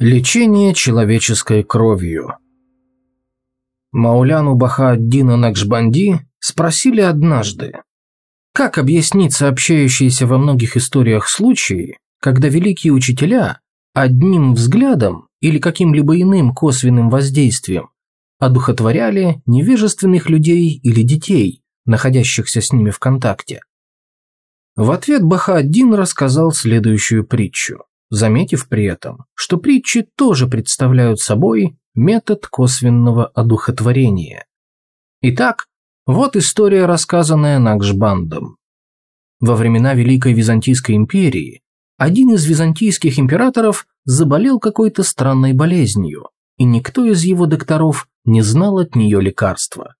Лечение человеческой кровью Мауляну Баха-ад-Дина Накшбанди спросили однажды, как объяснить сообщающиеся во многих историях случаи, когда великие учителя одним взглядом или каким-либо иным косвенным воздействием одухотворяли невежественных людей или детей, находящихся с ними в контакте. В ответ Баха-ад-Дин рассказал следующую притчу заметив при этом, что притчи тоже представляют собой метод косвенного одухотворения. Итак, вот история, рассказанная Накшбандом. Во времена Великой Византийской империи один из византийских императоров заболел какой-то странной болезнью, и никто из его докторов не знал от нее лекарства.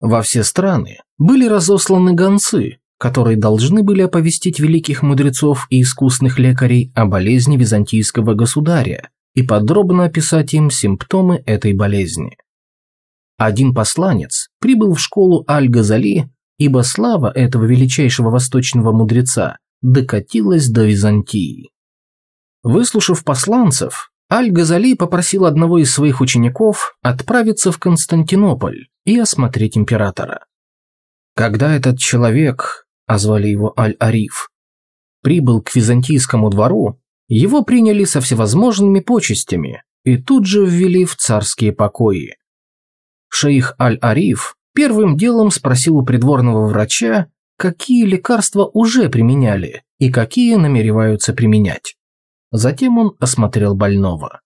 Во все страны были разосланы гонцы, которые должны были оповестить великих мудрецов и искусных лекарей о болезни византийского государя и подробно описать им симптомы этой болезни. Один посланец прибыл в школу Аль-Газали, ибо слава этого величайшего восточного мудреца докатилась до Византии. Выслушав посланцев, Аль-Газали попросил одного из своих учеников отправиться в Константинополь и осмотреть императора. Когда этот человек, а звали его Аль-Ариф, прибыл к византийскому двору, его приняли со всевозможными почестями и тут же ввели в царские покои. Шейх Аль-Ариф первым делом спросил у придворного врача, какие лекарства уже применяли и какие намереваются применять. Затем он осмотрел больного.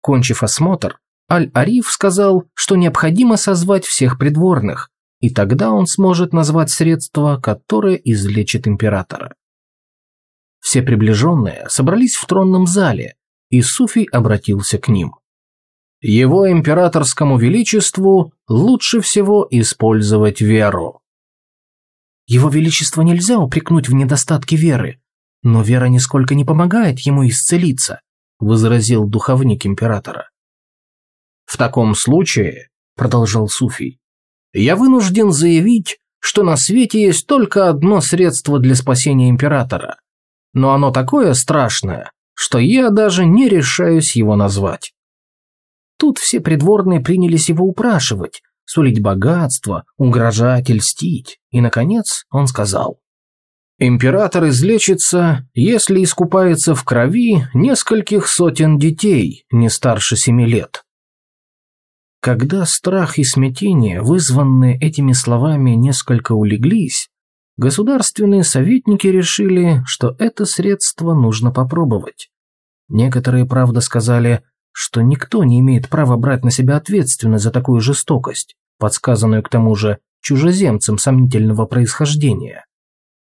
Кончив осмотр, Аль-Ариф сказал, что необходимо созвать всех придворных, и тогда он сможет назвать средство, которое излечит императора. Все приближенные собрались в тронном зале, и Суфий обратился к ним. Его императорскому величеству лучше всего использовать веру. Его величество нельзя упрекнуть в недостатке веры, но вера нисколько не помогает ему исцелиться, возразил духовник императора. В таком случае, продолжал Суфий, я вынужден заявить, что на свете есть только одно средство для спасения императора. Но оно такое страшное, что я даже не решаюсь его назвать. Тут все придворные принялись его упрашивать, сулить богатство, угрожать и льстить, и, наконец, он сказал. Император излечится, если искупается в крови нескольких сотен детей, не старше семи лет. Когда страх и смятение, вызванные этими словами, несколько улеглись, государственные советники решили, что это средство нужно попробовать. Некоторые, правда, сказали, что никто не имеет права брать на себя ответственность за такую жестокость, подсказанную к тому же чужеземцам сомнительного происхождения.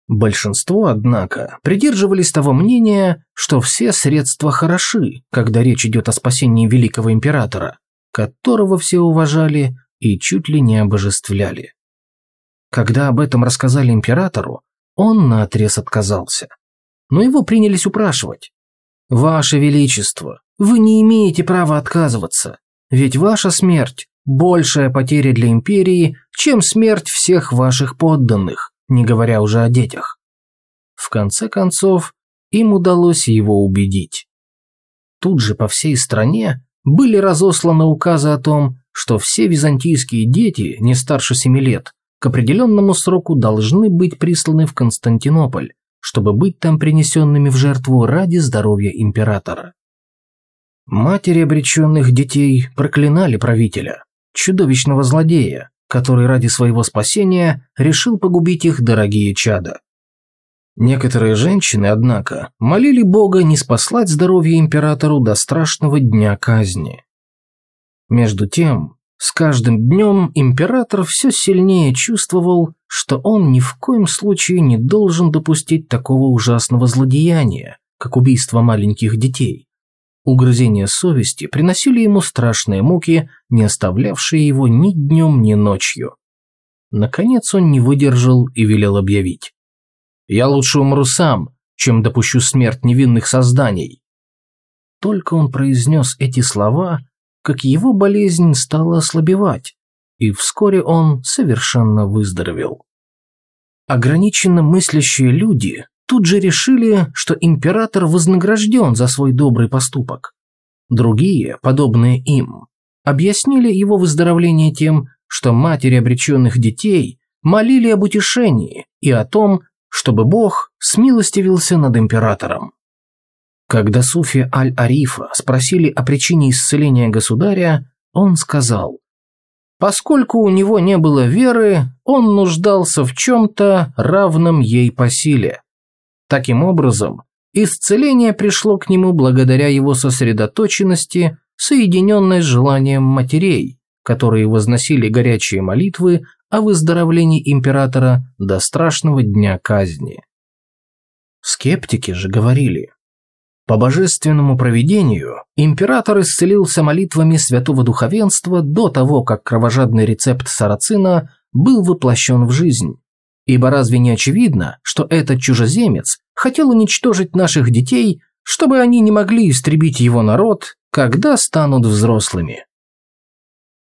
Большинство, однако, придерживались того мнения, что все средства хороши, когда речь идет о спасении великого императора, которого все уважали и чуть ли не обожествляли. Когда об этом рассказали императору, он наотрез отказался. Но его принялись упрашивать. «Ваше Величество, вы не имеете права отказываться, ведь ваша смерть – большая потеря для империи, чем смерть всех ваших подданных, не говоря уже о детях». В конце концов, им удалось его убедить. Тут же по всей стране были разосланы указы о том, что все византийские дети не старше семи лет к определенному сроку должны быть присланы в Константинополь, чтобы быть там принесенными в жертву ради здоровья императора. Матери обреченных детей проклинали правителя, чудовищного злодея, который ради своего спасения решил погубить их дорогие чада. Некоторые женщины, однако, молили Бога не спаслать здоровье императору до страшного дня казни. Между тем, с каждым днем император все сильнее чувствовал, что он ни в коем случае не должен допустить такого ужасного злодеяния, как убийство маленьких детей. Угрызения совести приносили ему страшные муки, не оставлявшие его ни днем, ни ночью. Наконец он не выдержал и велел объявить. Я лучше умру сам, чем допущу смерть невинных созданий. Только он произнес эти слова, как его болезнь стала ослабевать, и вскоре он совершенно выздоровел. Ограниченно мыслящие люди тут же решили, что император вознагражден за свой добрый поступок. Другие, подобные им, объяснили его выздоровление тем, что матери обреченных детей молили об утешении и о том, чтобы Бог смилостивился над императором. Когда Суфи Аль-Арифа спросили о причине исцеления государя, он сказал, «Поскольку у него не было веры, он нуждался в чем-то равном ей по силе. Таким образом, исцеление пришло к нему благодаря его сосредоточенности, соединенной с желанием матерей, которые возносили горячие молитвы о выздоровлении императора до страшного дня казни. Скептики же говорили, по божественному провидению император исцелился молитвами святого духовенства до того, как кровожадный рецепт сарацина был воплощен в жизнь. Ибо разве не очевидно, что этот чужеземец хотел уничтожить наших детей, чтобы они не могли истребить его народ, когда станут взрослыми?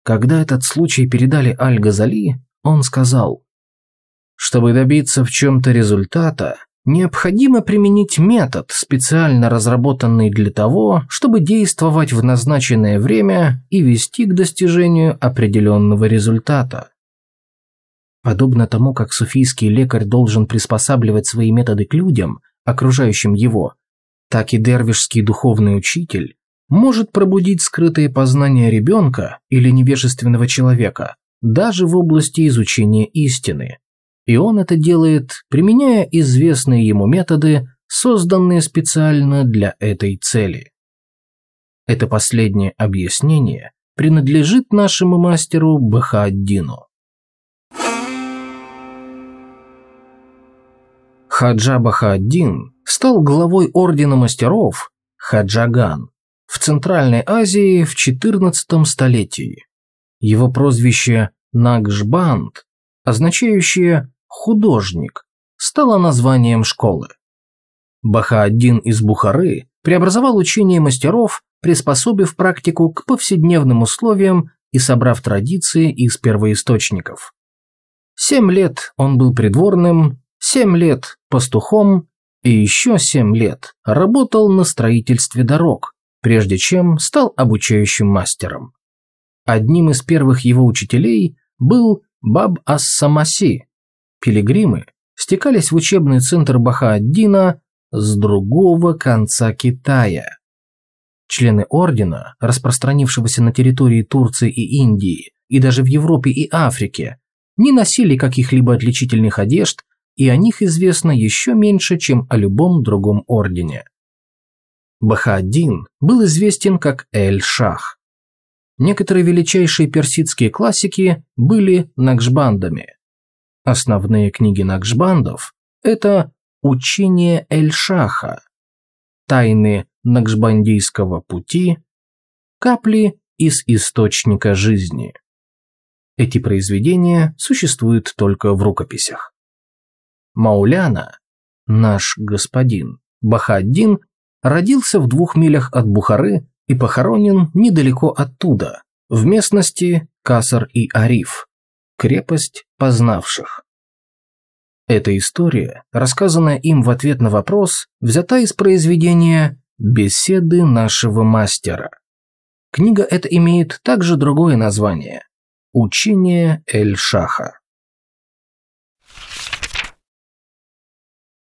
Когда этот случай передали Аль-Газали, он сказал, «Чтобы добиться в чем-то результата, необходимо применить метод, специально разработанный для того, чтобы действовать в назначенное время и вести к достижению определенного результата. Подобно тому, как суфийский лекарь должен приспосабливать свои методы к людям, окружающим его, так и дервишский духовный учитель может пробудить скрытые познания ребенка или невежественного человека, даже в области изучения истины. И он это делает, применяя известные ему методы, созданные специально для этой цели. Это последнее объяснение принадлежит нашему мастеру Бахаддину. Хаджа Бахаддин стал главой Ордена Мастеров Хаджаган в Центральной Азии в XIV столетии. Его прозвище Нагжбанд, означающее «художник», стало названием школы. Баха-1 из Бухары преобразовал учение мастеров, приспособив практику к повседневным условиям и собрав традиции из первоисточников. Семь лет он был придворным, семь лет пастухом и еще семь лет работал на строительстве дорог, прежде чем стал обучающим мастером. Одним из первых его учителей был Баб Ас-Самаси. Пилигримы стекались в учебный центр Баха-ад-Дина с другого конца Китая. Члены ордена, распространившегося на территории Турции и Индии, и даже в Европе и Африке, не носили каких-либо отличительных одежд, и о них известно еще меньше, чем о любом другом ордене. Баха-ад-Дин был известен как Эль-Шах. Некоторые величайшие персидские классики были накшбандами. Основные книги накшбандов – это «Учение Эль-Шаха», «Тайны накшбандийского пути», «Капли из источника жизни». Эти произведения существуют только в рукописях. Мауляна, наш господин, Бахаддин, родился в двух милях от Бухары и похоронен недалеко оттуда, в местности Касар и Ариф, крепость познавших. Эта история, рассказанная им в ответ на вопрос, взята из произведения «Беседы нашего мастера». Книга эта имеет также другое название – «Учение Эль-Шаха».